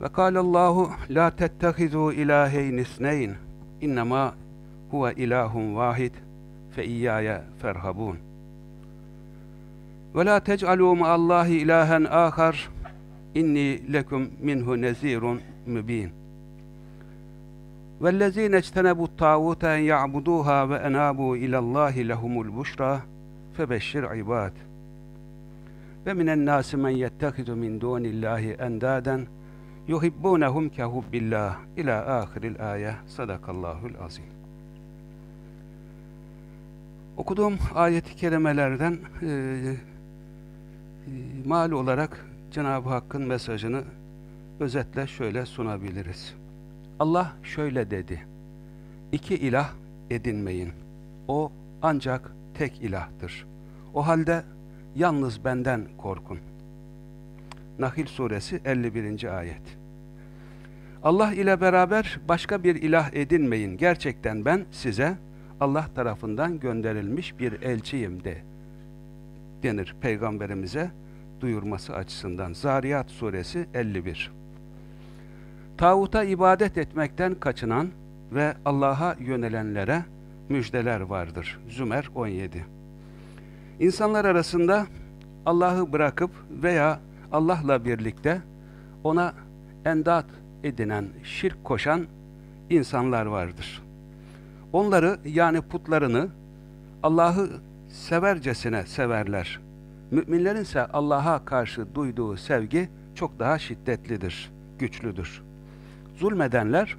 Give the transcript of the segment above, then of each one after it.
ve kâlallahu la tettehizû ilâheyn isneyn innemâ huve ilâhun vahid fe iyyâye ferhabûn. Ve la tec'alû ma'allâhi ilâhen âkar inni lekum minhu nezîrun mübîn. وَالَّذ۪ينَ اجْتَنَبُوا الطَّاغُوتَ اَنْ يَعْبُدُوهَا وَاَنَابُوا اِلَى اللّٰهِ لَهُمُ الْبُشْرَى فَبَشِّرْ عِبَادٍ وَمِنَ النَّاسِ مَنْ يَتَّخِذُ مِنْ دُونِ اللّٰهِ اَنْدَادًا yuhibbunehum kehubbillah ila ahiril ayet sadakallahul azim. Okuduğum ayeti kerimelerden e, e, mal olarak Cenab-ı Hakk'ın mesajını özetle şöyle sunabiliriz. Allah şöyle dedi. İki ilah edinmeyin. O ancak tek ilahtır. O halde yalnız benden korkun. Nahil suresi 51. ayet. Allah ile beraber başka bir ilah edinmeyin. Gerçekten ben size Allah tarafından gönderilmiş bir elçiyim de denir peygamberimize duyurması açısından. Zariyat suresi 51. Tağuta ibadet etmekten kaçınan ve Allah'a yönelenlere müjdeler vardır. Zümer 17. İnsanlar arasında Allah'ı bırakıp veya Allah'la birlikte ona endat edinen, şirk koşan insanlar vardır. Onları yani putlarını Allah'ı severcesine severler. Müminlerin ise Allah'a karşı duyduğu sevgi çok daha şiddetlidir, güçlüdür. Zulmedenler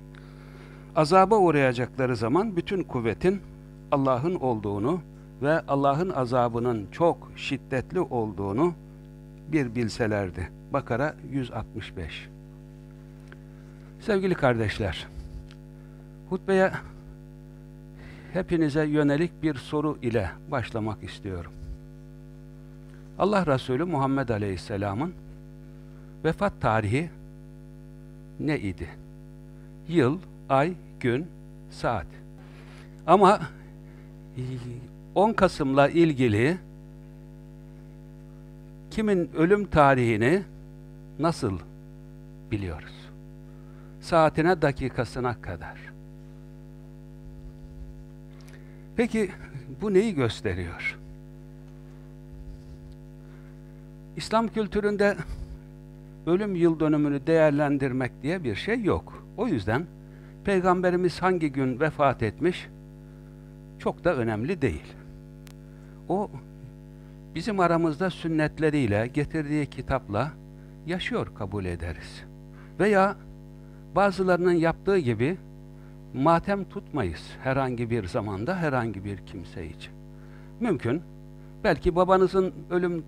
azaba uğrayacakları zaman bütün kuvvetin Allah'ın olduğunu ve Allah'ın azabının çok şiddetli olduğunu bir bilselerdi. Bakara 165 Sevgili kardeşler, hutbeye hepinize yönelik bir soru ile başlamak istiyorum. Allah Resulü Muhammed Aleyhisselam'ın vefat tarihi ne idi? Yıl, ay, gün, saat. Ama 10 Kasım'la ilgili kimin ölüm tarihini nasıl biliyoruz? Saatine, dakikasına kadar. Peki bu neyi gösteriyor? İslam kültüründe ölüm yıl dönümünü değerlendirmek diye bir şey yok. O yüzden Peygamberimiz hangi gün vefat etmiş çok da önemli değil. O bizim aramızda sünnetleriyle, getirdiği kitapla yaşıyor kabul ederiz. Veya bazılarının yaptığı gibi matem tutmayız herhangi bir zamanda, herhangi bir kimse için. Mümkün, belki babanızın ölüm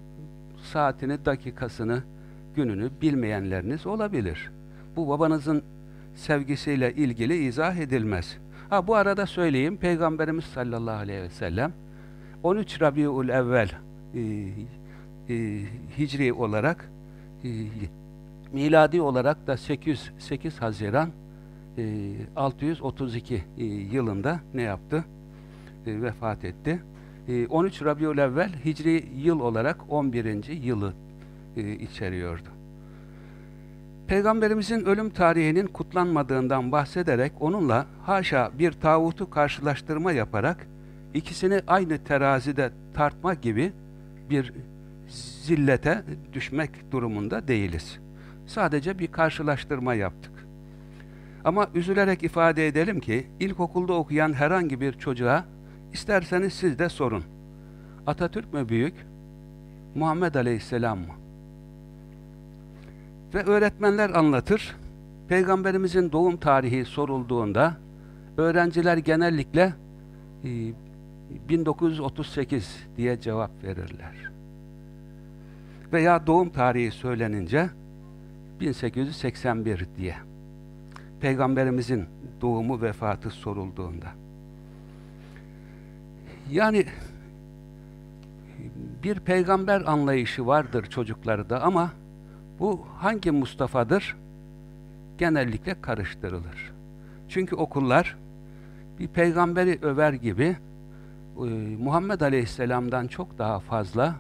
saatini, dakikasını, gününü bilmeyenleriniz olabilir. Bu babanızın sevgisiyle ilgili izah edilmez. Ha bu arada söyleyeyim, Peygamberimiz sallallahu aleyhi ve sellem 13 Rabiul Evvel e, e, hicri olarak e, miladi olarak da 8, 8 Haziran e, 632 e, yılında ne yaptı? E, vefat etti. E, 13 Rabiul Evvel hicri yıl olarak 11. yılı e, içeriyordu. Peygamberimizin ölüm tarihinin kutlanmadığından bahsederek onunla haşa bir tağutu karşılaştırma yaparak ikisini aynı terazide tartma gibi bir zillete düşmek durumunda değiliz. Sadece bir karşılaştırma yaptık. Ama üzülerek ifade edelim ki ilkokulda okuyan herhangi bir çocuğa isterseniz siz de sorun. Atatürk mü büyük? Muhammed Aleyhisselam mı? Ve öğretmenler anlatır. Peygamberimizin doğum tarihi sorulduğunda öğrenciler genellikle 1938 e, diye cevap verirler. Veya doğum tarihi söylenince 1881 diye. Peygamberimizin doğumu vefatı sorulduğunda. Yani bir peygamber anlayışı vardır çocuklarda ama bu hangi Mustafa'dır? Genellikle karıştırılır. Çünkü okullar bir peygamberi över gibi e, Muhammed Aleyhisselam'dan çok daha fazla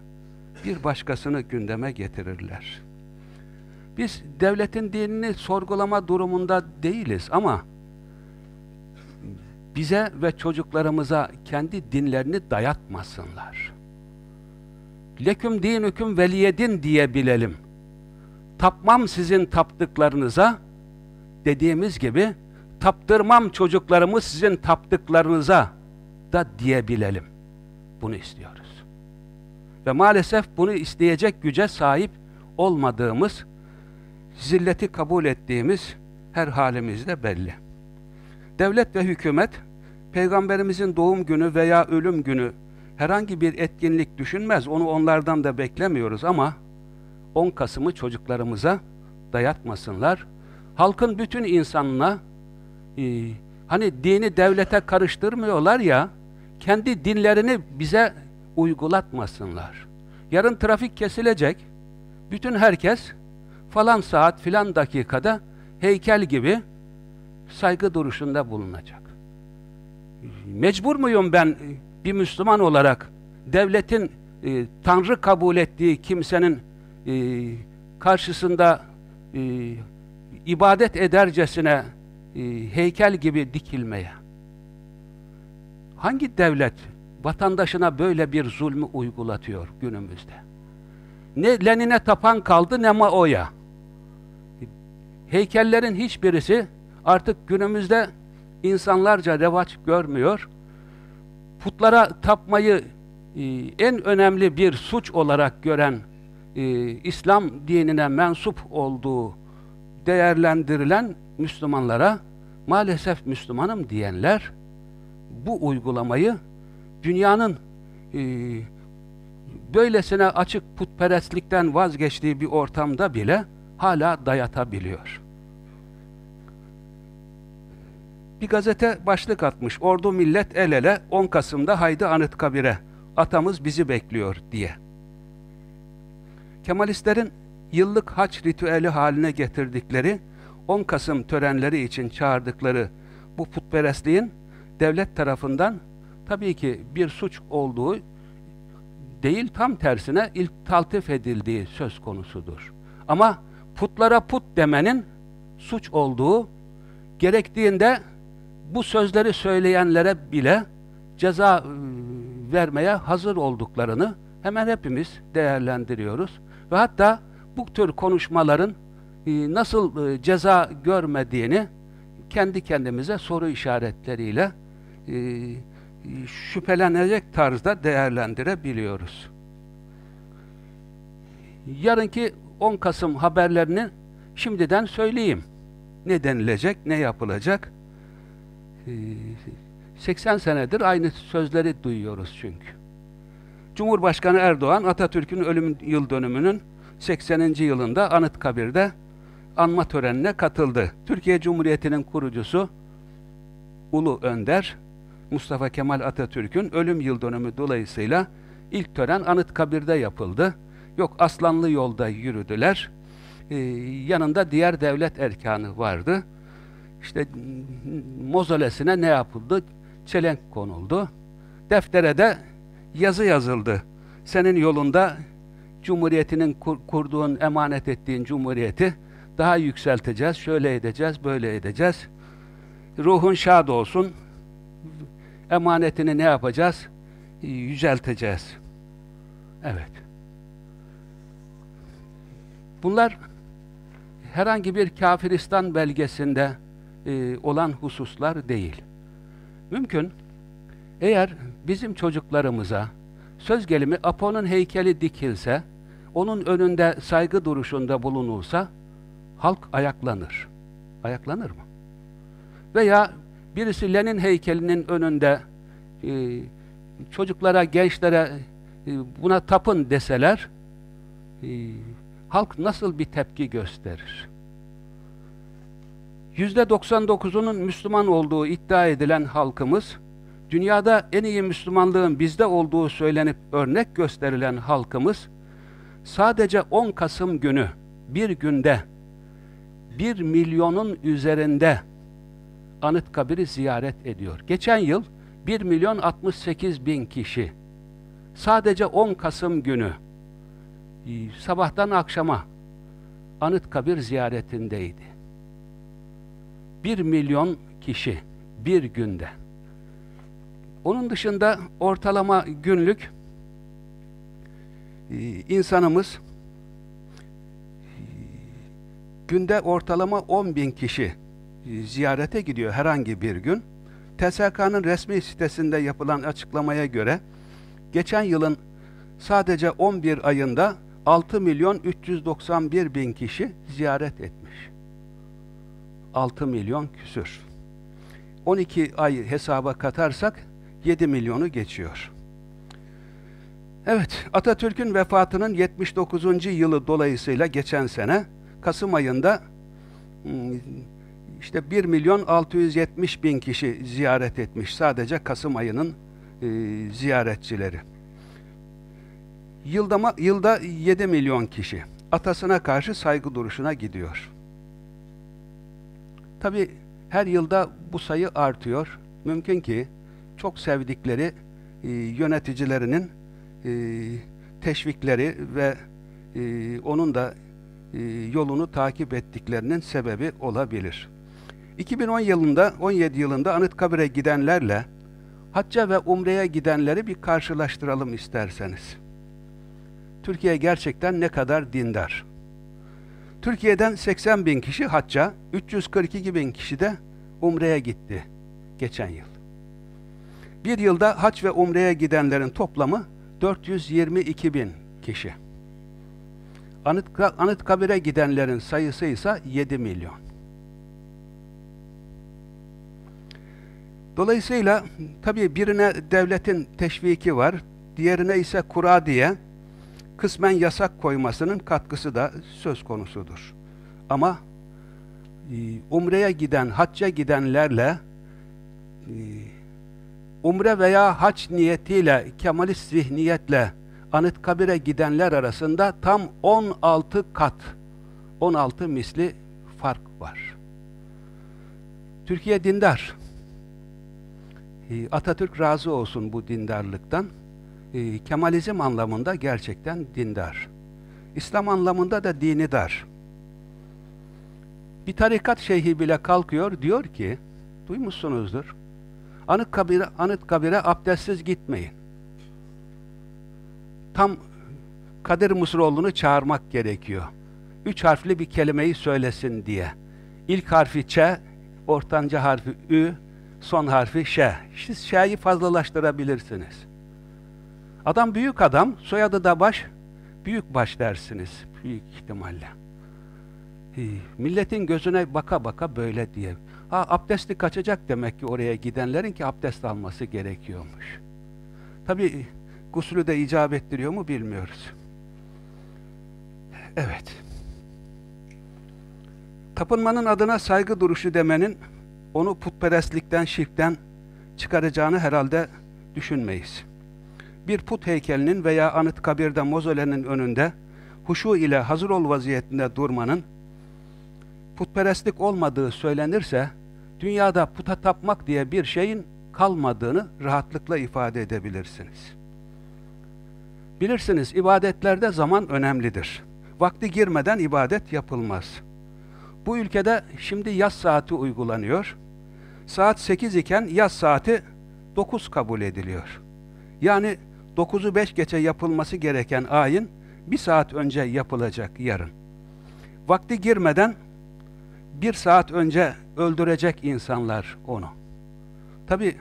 bir başkasını gündeme getirirler. Biz devletin dinini sorgulama durumunda değiliz ama bize ve çocuklarımıza kendi dinlerini dayatmasınlar. Leküm dinüküm veliyedin diye bilelim. Tapmam sizin taptıklarınıza dediğimiz gibi taptırmam çocuklarımı sizin taptıklarınıza da diyebilelim. Bunu istiyoruz. Ve maalesef bunu isteyecek güce sahip olmadığımız, zilleti kabul ettiğimiz her halimizde belli. Devlet ve hükümet, Peygamberimizin doğum günü veya ölüm günü herhangi bir etkinlik düşünmez. Onu onlardan da beklemiyoruz ama 10 Kasım'ı çocuklarımıza dayatmasınlar. Halkın bütün insanına e, hani dini devlete karıştırmıyorlar ya kendi dinlerini bize uygulatmasınlar. Yarın trafik kesilecek. Bütün herkes falan saat filan dakikada heykel gibi saygı duruşunda bulunacak. Mecbur muyum ben bir Müslüman olarak devletin e, Tanrı kabul ettiği kimsenin e, karşısında e, ibadet edercesine e, heykel gibi dikilmeye? Hangi devlet vatandaşına böyle bir zulmü uygulatıyor günümüzde? Ne Lenin'e tapan kaldı ne Mao'ya. Heykellerin hiçbirisi artık günümüzde insanlarca revaç görmüyor. Putlara tapmayı e, en önemli bir suç olarak gören e, İslam dinine mensup olduğu değerlendirilen Müslümanlara maalesef Müslümanım diyenler bu uygulamayı dünyanın e, böylesine açık putperestlikten vazgeçtiği bir ortamda bile hala dayatabiliyor. Bir gazete başlık atmış. Ordu millet el ele 10 Kasım'da haydi Anıtkabir'e. Atamız bizi bekliyor diye. Kemalistlerin yıllık haç ritüeli haline getirdikleri 10 Kasım törenleri için çağırdıkları bu putperestliğin devlet tarafından tabii ki bir suç olduğu değil tam tersine ilk taltif edildiği söz konusudur. Ama putlara put demenin suç olduğu gerektiğinde bu sözleri söyleyenlere bile ceza ıı, vermeye hazır olduklarını hemen hepimiz değerlendiriyoruz. Ve hatta bu tür konuşmaların ıı, nasıl ıı, ceza görmediğini kendi kendimize soru işaretleriyle şüphelenecek tarzda değerlendirebiliyoruz. Yarınki 10 Kasım haberlerini şimdiden söyleyeyim. Ne denilecek, ne yapılacak? 80 senedir aynı sözleri duyuyoruz çünkü. Cumhurbaşkanı Erdoğan Atatürk'ün ölüm yıl dönümünün 80. yılında Anıtkabir'de anma törenine katıldı. Türkiye Cumhuriyeti'nin kurucusu Ulu Önder Mustafa Kemal Atatürk'ün ölüm yıl dönümü dolayısıyla ilk tören Anıtkabir'de yapıldı. Yok Aslanlı yolda yürüdüler. Ee, yanında diğer devlet erkanı vardı. İşte mozolesine ne yapıldı? Çelenk konuldu. Deftere de yazı yazıldı. Senin yolunda Cumhuriyetinin kur, kurduğun, emanet ettiğin Cumhuriyeti daha yükselteceğiz, şöyle edeceğiz, böyle edeceğiz. Ruhun şad olsun, emanetini ne yapacağız? Yücelteceğiz. Evet. Bunlar herhangi bir kafiristan belgesinde e, olan hususlar değil. Mümkün, eğer bizim çocuklarımıza söz gelimi Apo'nun heykeli dikilse, onun önünde saygı duruşunda bulunulsa, halk ayaklanır. Ayaklanır mı? Veya birisi Lenin heykelinin önünde e, çocuklara, gençlere e, buna tapın deseler, e, halk nasıl bir tepki gösterir? Yüzde 99'unun Müslüman olduğu iddia edilen halkımız, dünyada en iyi Müslümanlığın bizde olduğu söylenip örnek gösterilen halkımız, sadece 10 Kasım günü, bir günde, bir milyonun üzerinde Anıtkabir'i ziyaret ediyor. Geçen yıl 1 milyon 68 bin kişi sadece 10 Kasım günü sabahtan akşama Anıtkabir ziyaretindeydi. 1 milyon kişi bir günde. Onun dışında ortalama günlük e, insanımız e, günde ortalama 10 bin kişi ziyarete gidiyor herhangi bir gün. TSK'nın resmi sitesinde yapılan açıklamaya göre geçen yılın sadece 11 ayında 6 milyon 391 bin kişi ziyaret etmiş. 6 milyon küsür. 12 ay hesaba katarsak 7 milyonu geçiyor. Evet, Atatürk'ün vefatının 79. yılı dolayısıyla geçen sene Kasım ayında hmm, işte 1 milyon 670 bin kişi ziyaret etmiş sadece Kasım ayının e, ziyaretçileri. Yılda, yılda 7 milyon kişi atasına karşı saygı duruşuna gidiyor. Tabi her yılda bu sayı artıyor. Mümkün ki çok sevdikleri e, yöneticilerinin e, teşvikleri ve e, onun da e, yolunu takip ettiklerinin sebebi olabilir. 2010 yılında, 17 yılında Anıtkabir'e gidenlerle hacca ve umreye gidenleri bir karşılaştıralım isterseniz. Türkiye gerçekten ne kadar dindar. Türkiye'den 80 bin kişi hacca, 342 bin kişi de umreye gitti geçen yıl. Bir yılda hac ve umreye gidenlerin toplamı 422 bin kişi. Anıtkabir'e gidenlerin sayısı ise 7 milyon. Dolayısıyla tabii birine devletin teşviki var, diğerine ise kura diye kısmen yasak koymasının katkısı da söz konusudur. Ama e, umreye giden, hacca gidenlerle e, umre veya hac niyetiyle, kemalist zihniyetle Anıtkabir'e gidenler arasında tam 16 kat, 16 misli fark var. Türkiye dindar. Ee, Atatürk razı olsun bu dindarlıktan. Ee, Kemalizm anlamında gerçekten dindar. İslam anlamında da dini dar. Bir tarikat şeyhi bile kalkıyor, diyor ki, duymuşsunuzdur, Anıtkabir'e Anıtkabir'e abdestsiz gitmeyin. Tam Kadir Mısıroğlu'nu çağırmak gerekiyor. Üç harfli bir kelimeyi söylesin diye. İlk harfi Ç, ortanca harfi Ü, son harfi ş. Siz ş'yi fazlalaştırabilirsiniz. Adam büyük adam, soyadı da baş, büyük baş dersiniz büyük ihtimalle. Milletin gözüne baka baka böyle diye. Ha abdesti kaçacak demek ki oraya gidenlerin ki abdest alması gerekiyormuş. Tabi guslü de icap ettiriyor mu bilmiyoruz. Evet. Tapınmanın adına saygı duruşu demenin onu putperestlikten, şirkten çıkaracağını herhalde düşünmeyiz. Bir put heykelinin veya anıt kabirde mozolenin önünde huşu ile hazır ol vaziyetinde durmanın putperestlik olmadığı söylenirse dünyada puta tapmak diye bir şeyin kalmadığını rahatlıkla ifade edebilirsiniz. Bilirsiniz ibadetlerde zaman önemlidir. Vakti girmeden ibadet yapılmaz. Bu ülkede şimdi yaz saati uygulanıyor. Saat 8 iken yaz saati 9 kabul ediliyor. Yani 9'u 5 geçe yapılması gereken ayin bir saat önce yapılacak yarın. Vakti girmeden bir saat önce öldürecek insanlar onu. Tabi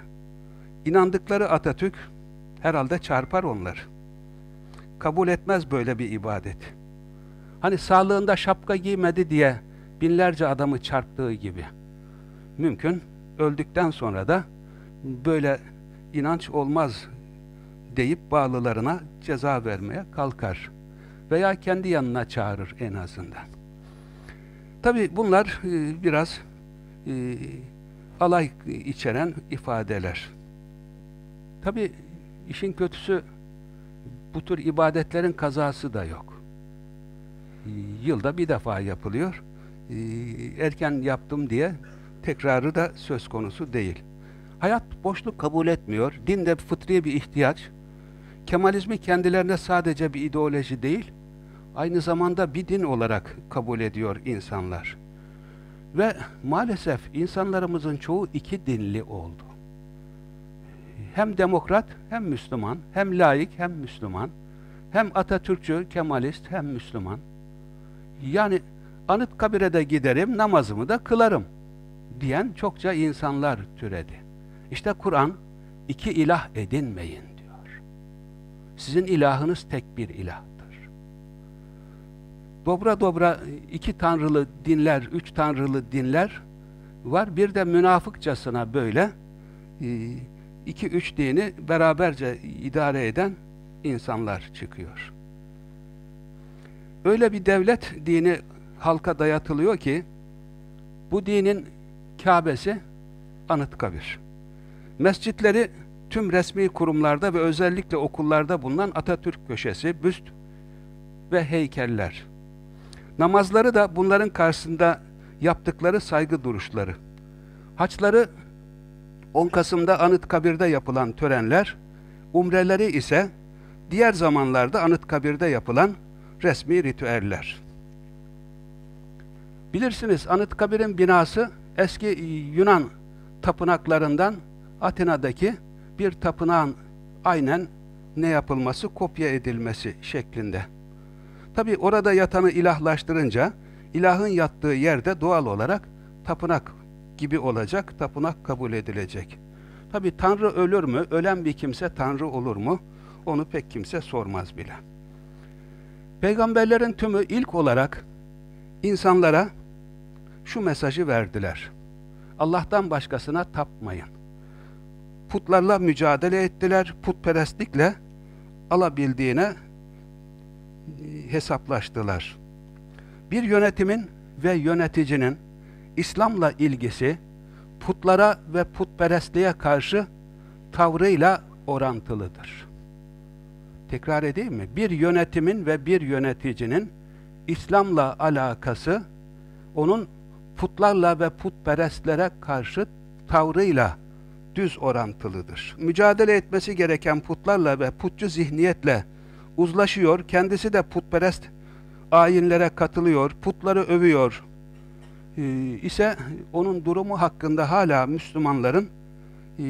inandıkları Atatürk herhalde çarpar onlar. Kabul etmez böyle bir ibadet. Hani sağlığında şapka giymedi diye binlerce adamı çarptığı gibi. Mümkün öldükten sonra da böyle inanç olmaz deyip bağlılarına ceza vermeye kalkar. Veya kendi yanına çağırır en azından. Tabi bunlar e, biraz e, alay içeren ifadeler. Tabi işin kötüsü bu tür ibadetlerin kazası da yok. E, yılda bir defa yapılıyor. Erken yaptım diye tekrarı da söz konusu değil. Hayat boşluk kabul etmiyor. Din de fıtri bir ihtiyaç. Kemalizmi kendilerine sadece bir ideoloji değil, aynı zamanda bir din olarak kabul ediyor insanlar. Ve maalesef insanlarımızın çoğu iki dinli oldu. Hem demokrat hem Müslüman, hem laik hem Müslüman, hem Atatürkçü, Kemalist hem Müslüman. Yani anıt kabire de giderim, namazımı da kılarım diyen çokça insanlar türedi. İşte Kur'an iki ilah edinmeyin. Sizin ilahınız tek bir ilahtır. Dobra dobra iki tanrılı dinler, üç tanrılı dinler var. Bir de münafıkçasına böyle e, iki üç dini beraberce idare eden insanlar çıkıyor. Öyle bir devlet dini halka dayatılıyor ki bu dinin Kabe'si Anıtkabir. Mescitleri tüm resmi kurumlarda ve özellikle okullarda bulunan Atatürk köşesi, büst ve heykeller. Namazları da bunların karşısında yaptıkları saygı duruşları. Haçları 10 Kasım'da Anıtkabir'de yapılan törenler, umreleri ise diğer zamanlarda Anıtkabir'de yapılan resmi ritüeller. Bilirsiniz Anıtkabir'in binası eski Yunan tapınaklarından Atina'daki bir tapınağın aynen ne yapılması, kopya edilmesi şeklinde. Tabi orada yatanı ilahlaştırınca, ilahın yattığı yerde doğal olarak tapınak gibi olacak, tapınak kabul edilecek. Tabi Tanrı ölür mü, ölen bir kimse Tanrı olur mu, onu pek kimse sormaz bile. Peygamberlerin tümü ilk olarak insanlara şu mesajı verdiler. Allah'tan başkasına tapmayın. Putlarla mücadele ettiler, putperestlikle alabildiğine e, hesaplaştılar. Bir yönetimin ve yöneticinin İslam'la ilgisi putlara ve putperestliğe karşı tavrıyla orantılıdır. Tekrar edeyim mi? Bir yönetimin ve bir yöneticinin İslam'la alakası onun putlarla ve putperestlere karşı tavrıyla düz orantılıdır. Mücadele etmesi gereken putlarla ve putçu zihniyetle uzlaşıyor, kendisi de putperest ayinlere katılıyor, putları övüyor ee, ise onun durumu hakkında hala Müslümanların e,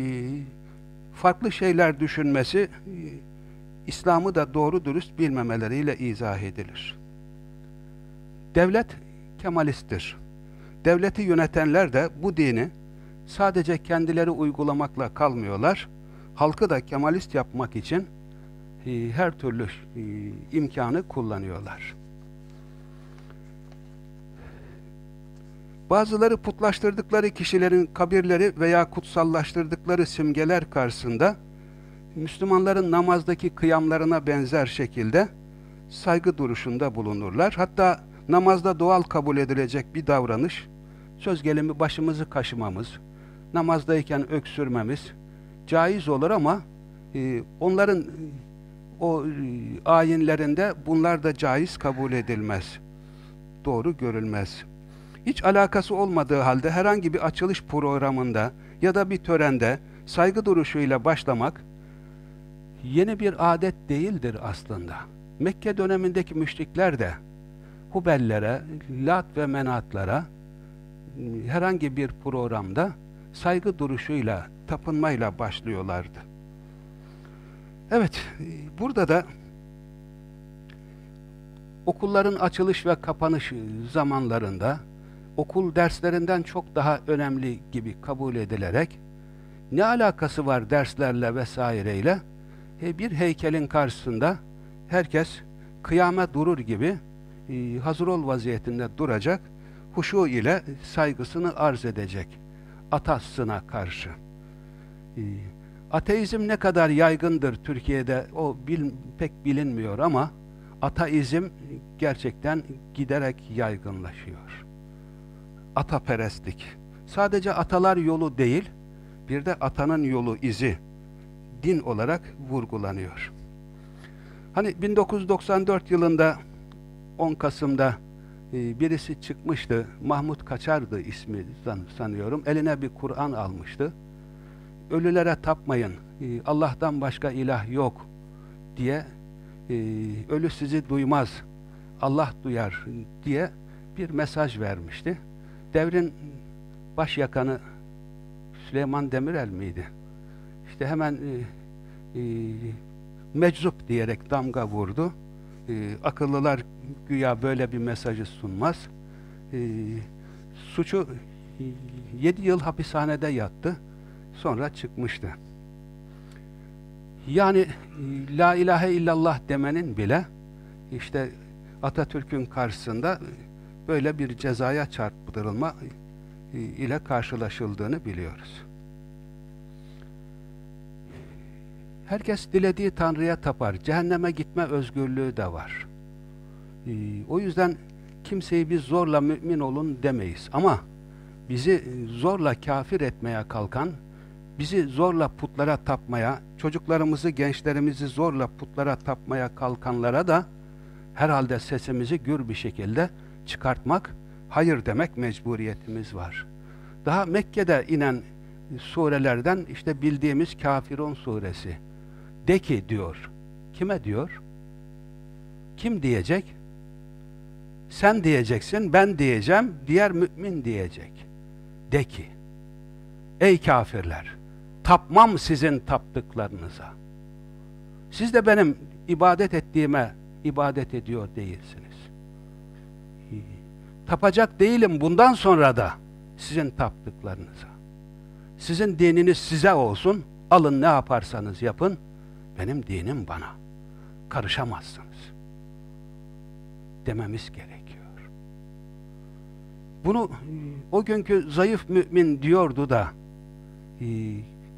farklı şeyler düşünmesi e, İslam'ı da doğru dürüst bilmemeleriyle izah edilir. Devlet kemalisttir. Devleti yönetenler de bu dini sadece kendileri uygulamakla kalmıyorlar. Halkı da kemalist yapmak için e, her türlü e, imkanı kullanıyorlar. Bazıları putlaştırdıkları kişilerin kabirleri veya kutsallaştırdıkları simgeler karşısında Müslümanların namazdaki kıyamlarına benzer şekilde saygı duruşunda bulunurlar. Hatta namazda doğal kabul edilecek bir davranış, söz gelimi başımızı kaşımamız, namazdayken öksürmemiz caiz olur ama e, onların e, o e, ayinlerinde bunlar da caiz kabul edilmez. Doğru görülmez. Hiç alakası olmadığı halde herhangi bir açılış programında ya da bir törende saygı duruşuyla başlamak yeni bir adet değildir aslında. Mekke dönemindeki müşrikler de Hubellere, Lat ve Menatlara herhangi bir programda saygı duruşuyla, tapınmayla başlıyorlardı. Evet, burada da okulların açılış ve kapanış zamanlarında okul derslerinden çok daha önemli gibi kabul edilerek ne alakası var derslerle vesaireyle e, bir heykelin karşısında herkes kıyame durur gibi e, hazır ol vaziyetinde duracak, huşu ile saygısını arz edecek atasına karşı. E, ateizm ne kadar yaygındır Türkiye'de o bil, pek bilinmiyor ama ateizm gerçekten giderek yaygınlaşıyor. Ataperestlik. Sadece atalar yolu değil, bir de atanın yolu izi din olarak vurgulanıyor. Hani 1994 yılında 10 Kasım'da birisi çıkmıştı. Mahmut Kaçar'dı ismi sanıyorum. Eline bir Kur'an almıştı. Ölülere tapmayın. E, Allah'tan başka ilah yok diye e, ölü sizi duymaz. Allah duyar diye bir mesaj vermişti. Devrin başyakanı Süleyman Demirel miydi? İşte hemen meczup diyerek damga vurdu. Akıllılar güya böyle bir mesajı sunmaz. E, suçu e, 7 yıl hapishanede yattı. Sonra çıkmıştı. Yani e, La ilahe illallah demenin bile işte Atatürk'ün karşısında böyle bir cezaya çarptırılma e, ile karşılaşıldığını biliyoruz. Herkes dilediği Tanrı'ya tapar. Cehenneme gitme özgürlüğü de var. Ee, o yüzden kimseyi biz zorla mümin olun demeyiz. Ama bizi zorla kafir etmeye kalkan, bizi zorla putlara tapmaya, çocuklarımızı, gençlerimizi zorla putlara tapmaya kalkanlara da herhalde sesimizi gür bir şekilde çıkartmak, hayır demek mecburiyetimiz var. Daha Mekke'de inen surelerden işte bildiğimiz Kafirun suresi. De ki diyor. Kime diyor? Kim diyecek? Sen diyeceksin, ben diyeceğim, diğer mümin diyecek. De ki, ey kafirler, tapmam sizin taptıklarınıza. Siz de benim ibadet ettiğime ibadet ediyor değilsiniz. Tapacak değilim bundan sonra da sizin taptıklarınıza. Sizin dininiz size olsun, alın ne yaparsanız yapın, benim dinim bana. Karışamazsınız. Dememiz gerekiyor. Bunu o günkü zayıf mümin diyordu da e,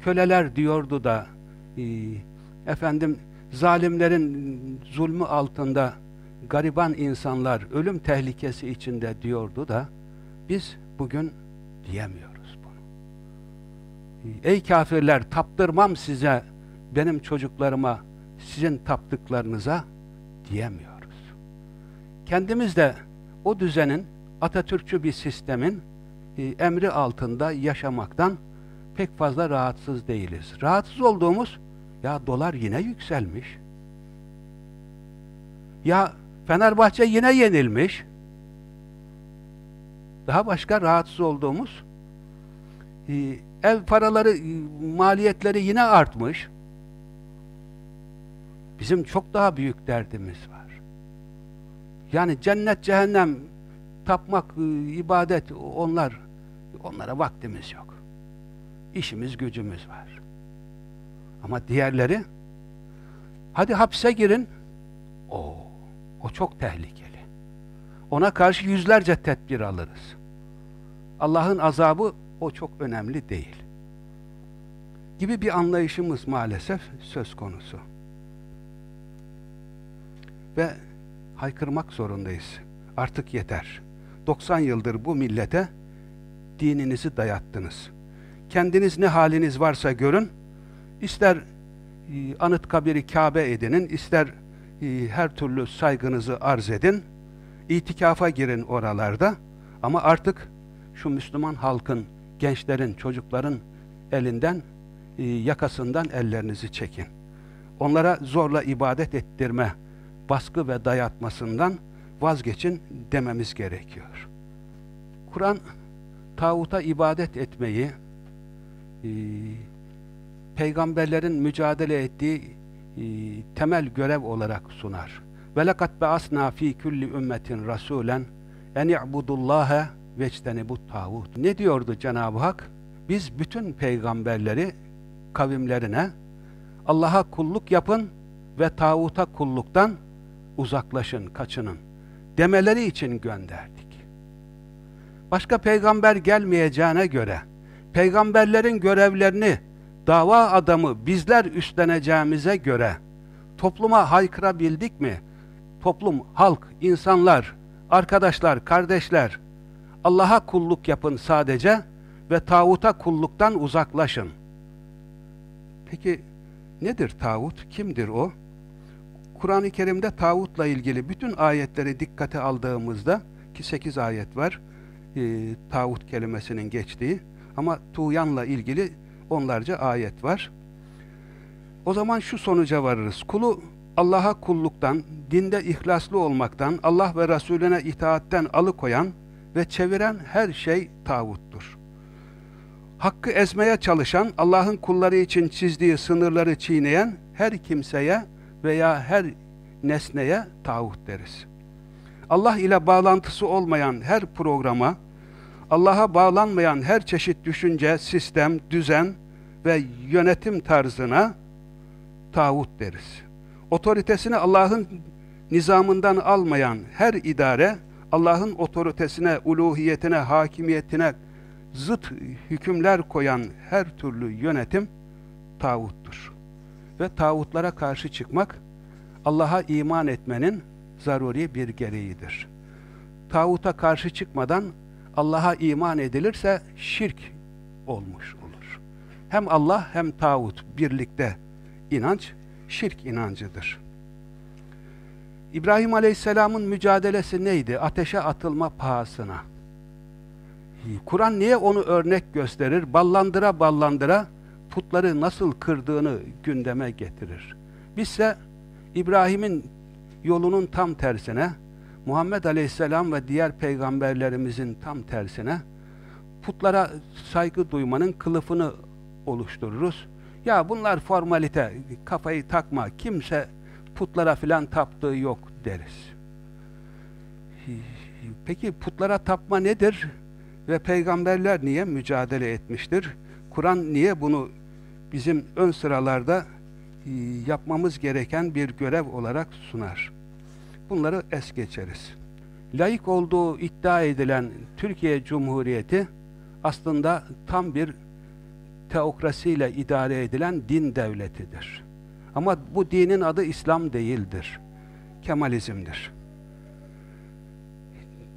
köleler diyordu da e, efendim zalimlerin zulmü altında gariban insanlar ölüm tehlikesi içinde diyordu da biz bugün diyemiyoruz bunu. Ey kafirler taptırmam size benim çocuklarıma sizin taptıklarınıza diyemiyoruz. Kendimiz de o düzenin Atatürkçü bir sistemin e, emri altında yaşamaktan pek fazla rahatsız değiliz. Rahatsız olduğumuz ya dolar yine yükselmiş. Ya Fenerbahçe yine yenilmiş. Daha başka rahatsız olduğumuz e, ev paraları, e, maliyetleri yine artmış. Bizim çok daha büyük derdimiz var. Yani cennet, cehennem, tapmak, e, ibadet, onlar, onlara vaktimiz yok. İşimiz, gücümüz var. Ama diğerleri, hadi hapse girin, o, o çok tehlikeli. Ona karşı yüzlerce tedbir alırız. Allah'ın azabı o çok önemli değil. Gibi bir anlayışımız maalesef söz konusu ve haykırmak zorundayız. Artık yeter. 90 yıldır bu millete dininizi dayattınız. Kendiniz ne haliniz varsa görün. İster e, anıt kabiri Kabe edinin, ister e, her türlü saygınızı arz edin. İtikafa girin oralarda. Ama artık şu Müslüman halkın, gençlerin, çocukların elinden, e, yakasından ellerinizi çekin. Onlara zorla ibadet ettirme, baskı ve dayatmasından vazgeçin dememiz gerekiyor. Kur'an tağuta ibadet etmeyi e, peygamberlerin mücadele ettiği e, temel görev olarak sunar. Ve lekad be'asna fi kulli ümmetin rasulen en i'budullaha veçteni bu tağut. Ne diyordu Cenab-ı Hak? Biz bütün peygamberleri kavimlerine Allah'a kulluk yapın ve tağuta kulluktan uzaklaşın, kaçının demeleri için gönderdik. Başka peygamber gelmeyeceğine göre peygamberlerin görevlerini dava adamı bizler üstleneceğimize göre topluma haykırabildik mi? Toplum, halk, insanlar, arkadaşlar, kardeşler Allah'a kulluk yapın sadece ve tağuta kulluktan uzaklaşın. Peki nedir tağut? Kimdir o? Kur'an-ı Kerim'de tağutla ilgili bütün ayetleri dikkate aldığımızda ki 8 ayet var e, tağut kelimesinin geçtiği ama tuğyanla ilgili onlarca ayet var. O zaman şu sonuca varırız. Kulu Allah'a kulluktan, dinde ihlaslı olmaktan, Allah ve Resulüne itaatten alıkoyan ve çeviren her şey tağuttur. Hakkı ezmeye çalışan, Allah'ın kulları için çizdiği sınırları çiğneyen her kimseye veya her nesneye tağut deriz. Allah ile bağlantısı olmayan her programa, Allah'a bağlanmayan her çeşit düşünce, sistem, düzen ve yönetim tarzına tağut deriz. Otoritesini Allah'ın nizamından almayan her idare, Allah'ın otoritesine, uluhiyetine, hakimiyetine zıt hükümler koyan her türlü yönetim tağuttur. Ve tağutlara karşı çıkmak, Allah'a iman etmenin zaruri bir gereğidir. Tağuta karşı çıkmadan Allah'a iman edilirse şirk olmuş olur. Hem Allah hem tağut birlikte inanç şirk inancıdır. İbrahim Aleyhisselam'ın mücadelesi neydi? Ateşe atılma pahasına. Kur'an niye onu örnek gösterir? Ballandıra ballandıra putları nasıl kırdığını gündeme getirir. Bizse İbrahim'in yolunun tam tersine, Muhammed Aleyhisselam ve diğer peygamberlerimizin tam tersine putlara saygı duymanın kılıfını oluştururuz. Ya bunlar formalite, kafayı takma, kimse putlara filan taptığı yok deriz. Peki putlara tapma nedir? Ve peygamberler niye mücadele etmiştir? Kur'an niye bunu bizim ön sıralarda e, yapmamız gereken bir görev olarak sunar? Bunları es geçeriz. Layık olduğu iddia edilen Türkiye Cumhuriyeti aslında tam bir teokrasiyle idare edilen din devletidir. Ama bu dinin adı İslam değildir. Kemalizmdir.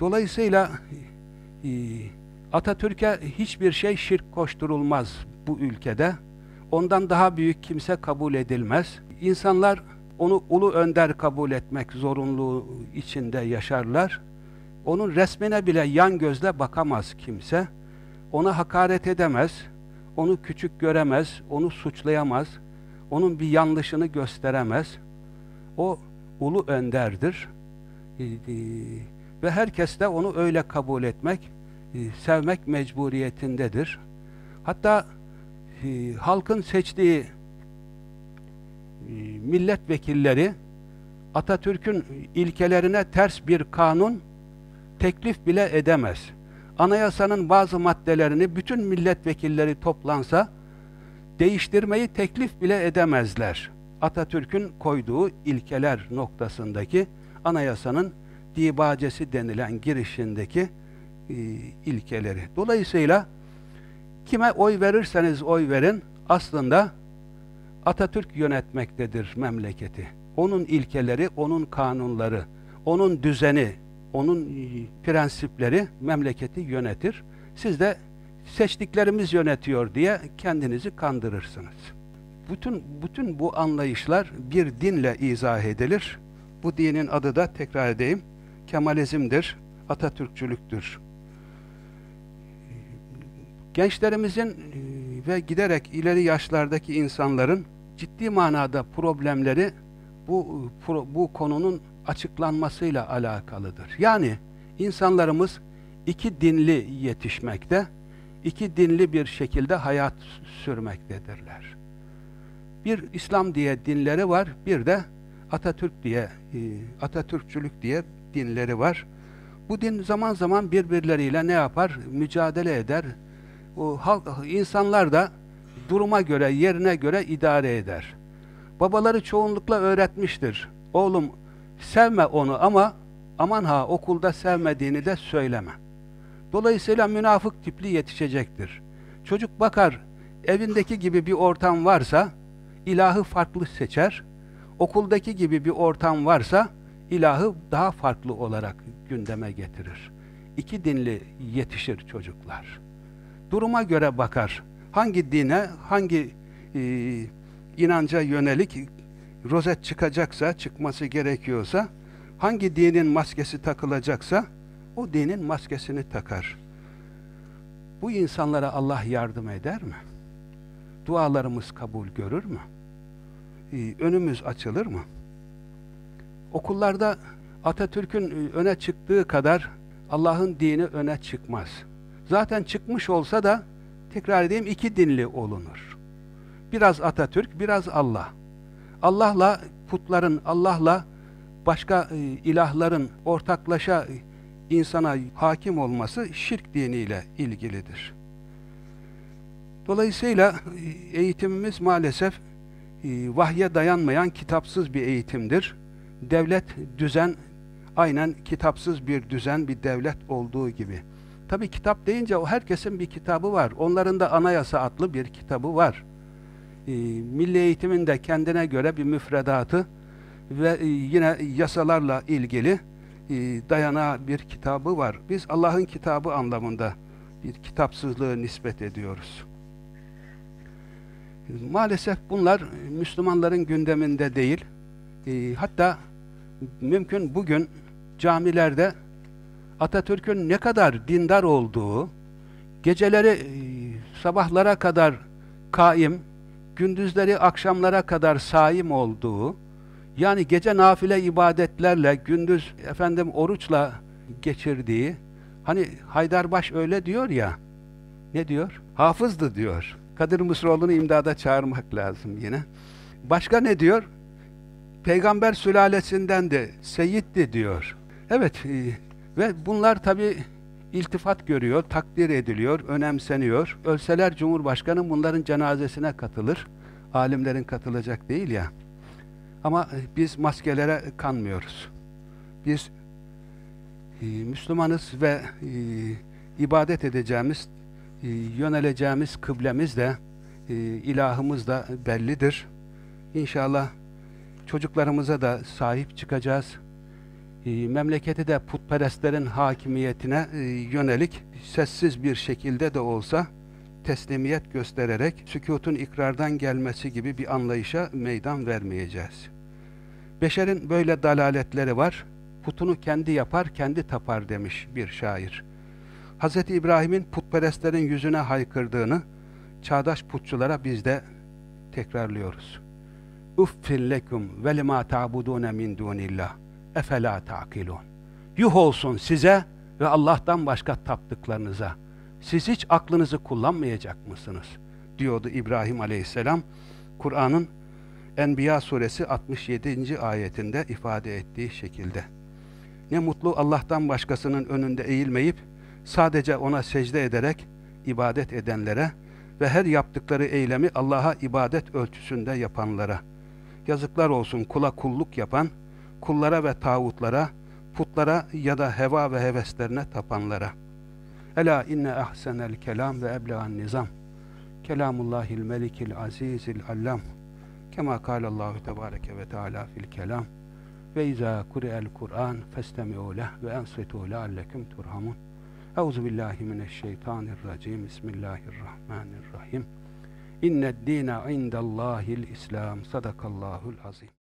Dolayısıyla e, Atatürk'e hiçbir şey şirk koşturulmaz bu ülkede. Ondan daha büyük kimse kabul edilmez. İnsanlar onu ulu önder kabul etmek zorunluluğu içinde yaşarlar. Onun resmine bile yan gözle bakamaz kimse. Ona hakaret edemez onu küçük göremez, onu suçlayamaz, onun bir yanlışını gösteremez. O ulu önderdir. Ee, e, ve herkes de onu öyle kabul etmek, e, sevmek mecburiyetindedir. Hatta e, halkın seçtiği milletvekilleri Atatürk'ün ilkelerine ters bir kanun teklif bile edemez anayasanın bazı maddelerini bütün milletvekilleri toplansa değiştirmeyi teklif bile edemezler. Atatürk'ün koyduğu ilkeler noktasındaki anayasanın dibacesi denilen girişindeki e, ilkeleri. Dolayısıyla kime oy verirseniz oy verin aslında Atatürk yönetmektedir memleketi. Onun ilkeleri, onun kanunları, onun düzeni, onun e, prensipleri memleketi yönetir. Siz de seçtiklerimiz yönetiyor diye kendinizi kandırırsınız. Bütün bütün bu anlayışlar bir dinle izah edilir. Bu dinin adı da tekrar edeyim Kemalizmdir, Atatürkçülüktür. Gençlerimizin e, ve giderek ileri yaşlardaki insanların ciddi manada problemleri bu bu konunun açıklanmasıyla alakalıdır. Yani insanlarımız iki dinli yetişmekte, iki dinli bir şekilde hayat sürmektedirler. Bir İslam diye dinleri var, bir de Atatürk diye, e, Atatürkçülük diye dinleri var. Bu din zaman zaman birbirleriyle ne yapar? Mücadele eder. O halk, insanlar da duruma göre, yerine göre idare eder. Babaları çoğunlukla öğretmiştir. Oğlum sevme onu ama aman ha okulda sevmediğini de söyleme. Dolayısıyla münafık tipli yetişecektir. Çocuk bakar evindeki gibi bir ortam varsa ilahı farklı seçer. Okuldaki gibi bir ortam varsa ilahı daha farklı olarak gündeme getirir. İki dinli yetişir çocuklar. Duruma göre bakar. Hangi dine, hangi e, inanca yönelik rozet çıkacaksa, çıkması gerekiyorsa, hangi dinin maskesi takılacaksa, o dinin maskesini takar. Bu insanlara Allah yardım eder mi? Dualarımız kabul görür mü? Ee, önümüz açılır mı? Okullarda Atatürk'ün e, öne çıktığı kadar Allah'ın dini öne çıkmaz. Zaten çıkmış olsa da tekrar edeyim iki dinli olunur. Biraz Atatürk, biraz Allah. Allah'la putların, Allah'la başka e, ilahların ortaklaşa insana hakim olması şirk diniyle ilgilidir. Dolayısıyla e, eğitimimiz maalesef e, vahye dayanmayan kitapsız bir eğitimdir. Devlet, düzen aynen kitapsız bir düzen, bir devlet olduğu gibi. Tabi kitap deyince o herkesin bir kitabı var. Onların da anayasa adlı bir kitabı var. E, milli eğitimin de kendine göre bir müfredatı ve yine yasalarla ilgili dayanağı bir kitabı var. Biz Allah'ın kitabı anlamında bir kitapsızlığı nispet ediyoruz. Maalesef bunlar Müslümanların gündeminde değil. E, hatta mümkün bugün camilerde Atatürk'ün ne kadar dindar olduğu, geceleri e, sabahlara kadar kaim, gündüzleri akşamlara kadar saim olduğu, yani gece nafile ibadetlerle, gündüz efendim oruçla geçirdiği, hani Haydarbaş öyle diyor ya, ne diyor? Hafızdı diyor. Kadir Mısıroğlu'nu imdada çağırmak lazım yine. Başka ne diyor? Peygamber sülalesinden de Seyyid'di diyor. Evet e, ve bunlar tabi iltifat görüyor, takdir ediliyor, önemseniyor. Ölseler Cumhurbaşkanı bunların cenazesine katılır. Alimlerin katılacak değil ya. Ama e, biz maskelere kanmıyoruz. Biz e, Müslümanız ve e, ibadet edeceğimiz e, yöneleceğimiz kıblemiz de e, ilahımız da bellidir. İnşallah çocuklarımıza da sahip çıkacağız. E, memleketi de putperestlerin hakimiyetine e, yönelik sessiz bir şekilde de olsa teslimiyet göstererek sükutun ikrardan gelmesi gibi bir anlayışa meydan vermeyeceğiz. Beşerin böyle dalaletleri var. Putunu kendi yapar, kendi tapar demiş bir şair. Hz. İbrahim'in putperestlerin yüzüne haykırdığını çağdaş putçulara biz de tekrarlıyoruz. Uffin lekum ve lima ta'budune min dunillah efela ta'kilun. Yuh olsun size ve Allah'tan başka taptıklarınıza. Siz hiç aklınızı kullanmayacak mısınız? diyordu İbrahim Aleyhisselam. Kur'an'ın Enbiya suresi 67. ayetinde ifade ettiği şekilde. Ne mutlu Allah'tan başkasının önünde eğilmeyip sadece ona secde ederek ibadet edenlere ve her yaptıkları eylemi Allah'a ibadet ölçüsünde yapanlara. Yazıklar olsun kula kulluk yapan, kullara ve tağutlara, putlara ya da heva ve heveslerine tapanlara. Ela inne ahsenel kelam ve eblegan nizam. Kelamullahil melikil azizil allam. Kema kâlallahu tebâreke ve teâlâ fil kelam. Ve izâ kuri'el Kur'an festemi'û leh ve ensitû leallekum turhamun. Euzu billahi mineşşeytanirracim. Bismillahirrahmanirrahim. İnned dîne indellâhil İslam. Sadakallahul azim.